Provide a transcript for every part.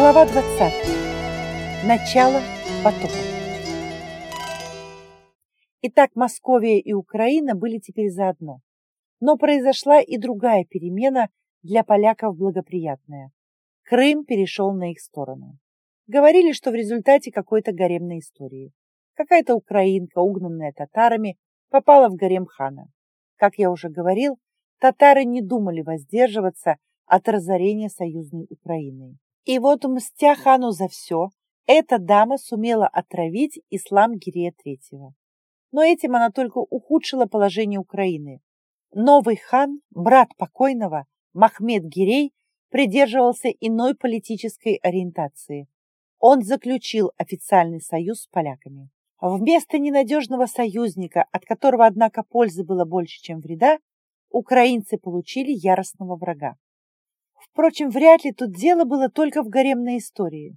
Глава 20. Начало потопа. Итак, Московия и Украина были теперь заодно. Но произошла и другая перемена для поляков благоприятная. Крым перешел на их сторону. Говорили, что в результате какой-то гаремной истории. Какая-то украинка, угнанная татарами, попала в гарем хана. Как я уже говорил, татары не думали воздерживаться от разорения союзной Украины. И вот, мстя хану за все, эта дама сумела отравить ислам Гирея III. Но этим она только ухудшила положение Украины. Новый хан, брат покойного, Махмед Гирей, придерживался иной политической ориентации. Он заключил официальный союз с поляками. Вместо ненадежного союзника, от которого, однако, пользы было больше, чем вреда, украинцы получили яростного врага. Впрочем, вряд ли тут дело было только в гаремной истории.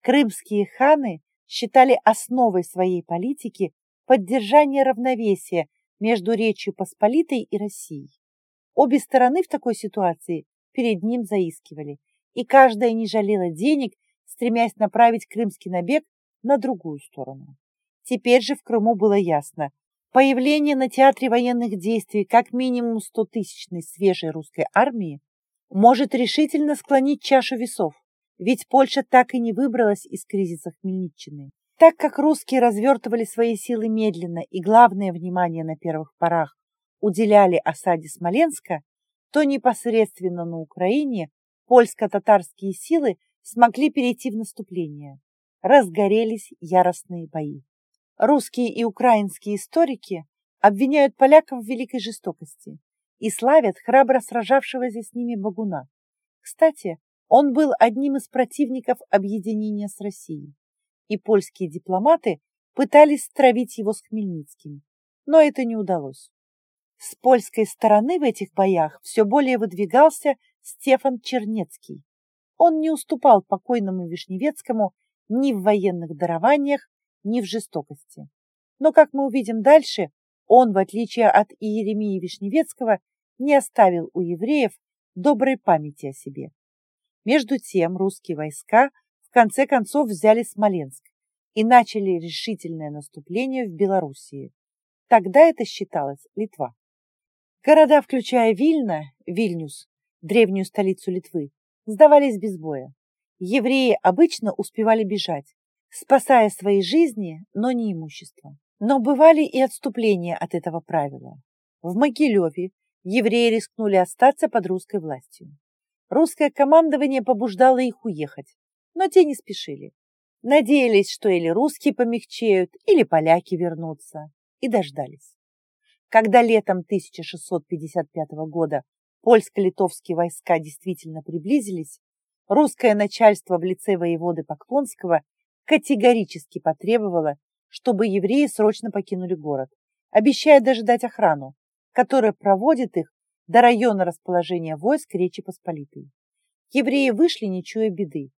Крымские ханы считали основой своей политики поддержание равновесия между Речью Посполитой и Россией. Обе стороны в такой ситуации перед ним заискивали, и каждая не жалела денег, стремясь направить крымский набег на другую сторону. Теперь же в Крыму было ясно. Появление на театре военных действий как минимум 100-тысячной свежей русской армии может решительно склонить чашу весов, ведь Польша так и не выбралась из кризиса Хмельниччины. Так как русские развертывали свои силы медленно и главное внимание на первых порах уделяли осаде Смоленска, то непосредственно на Украине польско-татарские силы смогли перейти в наступление. Разгорелись яростные бои. Русские и украинские историки обвиняют поляков в великой жестокости и славят храбро сражавшегося с ними Багуна. Кстати, он был одним из противников объединения с Россией, и польские дипломаты пытались стравить его с Хмельницким, но это не удалось. С польской стороны в этих боях все более выдвигался Стефан Чернецкий. Он не уступал покойному Вишневецкому ни в военных дарованиях, ни в жестокости. Но, как мы увидим дальше, он, в отличие от Иеремии Вишневецкого, не оставил у евреев доброй памяти о себе. Между тем русские войска в конце концов взяли Смоленск и начали решительное наступление в Белоруссии. Тогда это считалось Литва. Города, включая Вильно, Вильнюс, древнюю столицу Литвы, сдавались без боя. Евреи обычно успевали бежать, спасая свои жизни, но не имущество. Но бывали и отступления от этого правила. В Могилеве евреи рискнули остаться под русской властью. Русское командование побуждало их уехать, но те не спешили. Надеялись, что или русские помягчеют, или поляки вернутся, и дождались. Когда летом 1655 года польско-литовские войска действительно приблизились, русское начальство в лице воеводы Поклонского категорически потребовало, чтобы евреи срочно покинули город, обещая дожидать охрану, которая проводит их до района расположения войск Речи Посполитой. Евреи вышли, не чуя беды.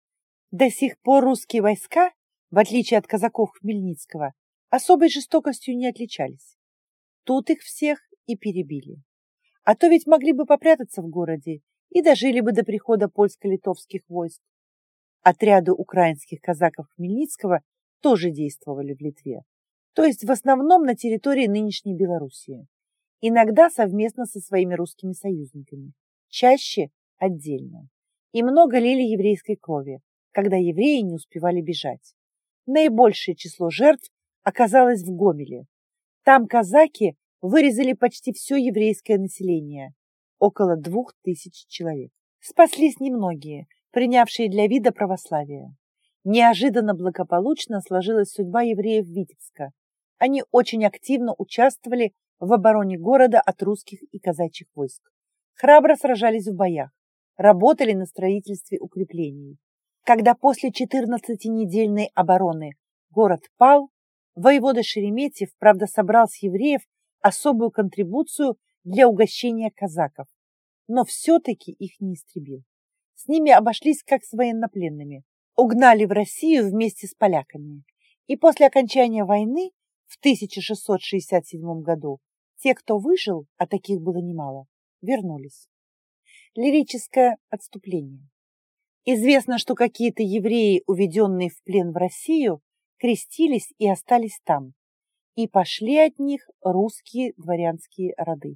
До сих пор русские войска, в отличие от казаков Хмельницкого, особой жестокостью не отличались. Тут их всех и перебили. А то ведь могли бы попрятаться в городе и дожили бы до прихода польско-литовских войск. Отряды украинских казаков Хмельницкого тоже действовали в Литве, то есть в основном на территории нынешней Белоруссии, иногда совместно со своими русскими союзниками, чаще отдельно. И много лили еврейской крови, когда евреи не успевали бежать. Наибольшее число жертв оказалось в Гомеле. Там казаки вырезали почти все еврейское население, около двух тысяч человек. Спаслись немногие, принявшие для вида православие. Неожиданно благополучно сложилась судьба евреев Витебска. Они очень активно участвовали в обороне города от русских и казачьих войск. Храбро сражались в боях, работали на строительстве укреплений. Когда после 14-недельной обороны город пал, воевода Шереметьев, правда, собрал с евреев особую контрибуцию для угощения казаков, но все-таки их не истребил. С ними обошлись как с военнопленными, угнали в Россию вместе с поляками. И после окончания войны в 1667 году те, кто выжил, а таких было немало, вернулись. Лирическое отступление. Известно, что какие-то евреи, уведенные в плен в Россию, крестились и остались там, и пошли от них русские дворянские роды.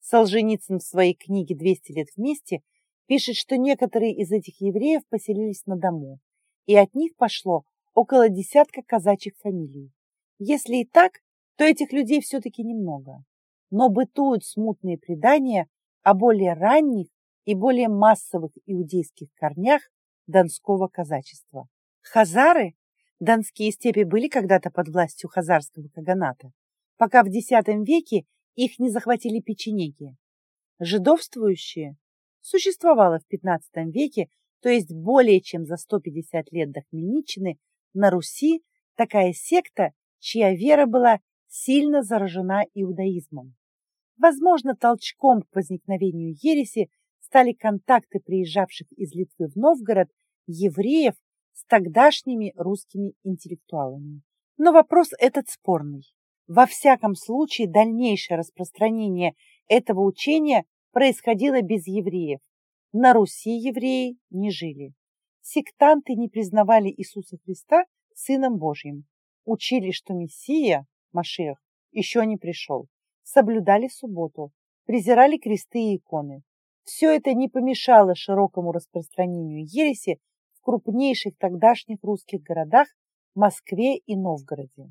Солженицын в своей книге «200 лет вместе» пишет, что некоторые из этих евреев поселились на дому, и от них пошло около десятка казачьих фамилий. Если и так, то этих людей все-таки немного. Но бытуют смутные предания о более ранних и более массовых иудейских корнях донского казачества. Хазары, донские степи были когда-то под властью хазарского каганата, пока в X веке их не захватили печенеги. Жидовствующие существовало в XV веке, то есть более чем за 150 лет до Хмельниччины, на Руси такая секта, чья вера была сильно заражена иудаизмом. Возможно, толчком к возникновению ереси стали контакты приезжавших из Литвы в Новгород евреев с тогдашними русскими интеллектуалами. Но вопрос этот спорный. Во всяком случае, дальнейшее распространение этого учения происходило без евреев. На Руси евреи не жили. Сектанты не признавали Иисуса Христа Сыном Божьим. Учили, что Мессия, Машех, еще не пришел. Соблюдали субботу, презирали кресты и иконы. Все это не помешало широкому распространению ереси в крупнейших тогдашних русских городах Москве и Новгороде,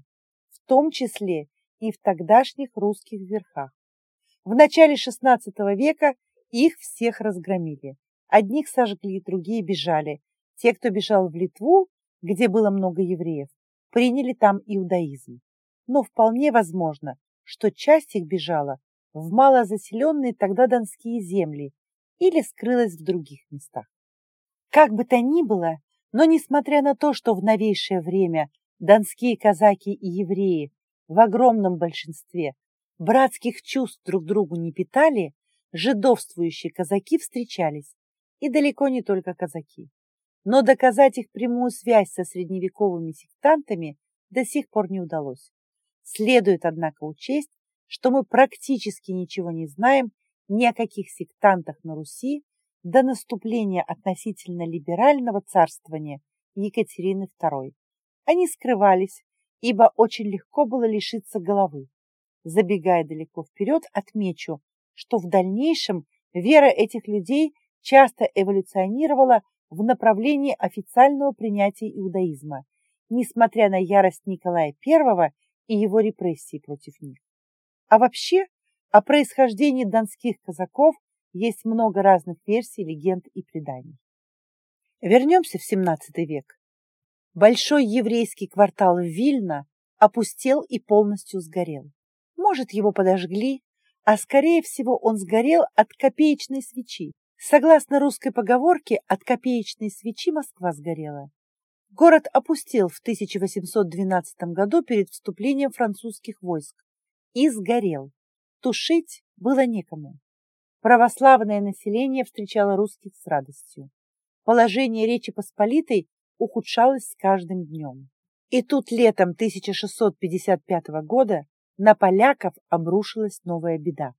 в том числе и в тогдашних русских верхах. В начале XVI века их всех разгромили. Одних сожгли, другие бежали. Те, кто бежал в Литву, где было много евреев, приняли там иудаизм. Но вполне возможно, что часть их бежала в малозаселенные тогда донские земли или скрылась в других местах. Как бы то ни было, но несмотря на то, что в новейшее время донские казаки и евреи в огромном большинстве братских чувств друг другу не питали, жидовствующие казаки встречались, и далеко не только казаки. Но доказать их прямую связь со средневековыми сектантами до сих пор не удалось. Следует, однако, учесть, что мы практически ничего не знаем ни о каких сектантах на Руси до наступления относительно либерального царствования Екатерины II. Они скрывались, ибо очень легко было лишиться головы. Забегая далеко вперед, отмечу, что в дальнейшем вера этих людей часто эволюционировала в направлении официального принятия иудаизма, несмотря на ярость Николая I и его репрессии против них. А вообще, о происхождении донских казаков есть много разных версий, легенд и преданий. Вернемся в XVII век. Большой еврейский квартал Вильна опустел и полностью сгорел. Может, его подожгли, а скорее всего он сгорел от копеечной свечи. Согласно русской поговорке, от копеечной свечи Москва сгорела. Город опустел в 1812 году перед вступлением французских войск и сгорел. Тушить было некому. Православное население встречало русских с радостью. Положение Речи Посполитой ухудшалось с каждым днем. И тут летом 1655 года на поляков обрушилась новая беда.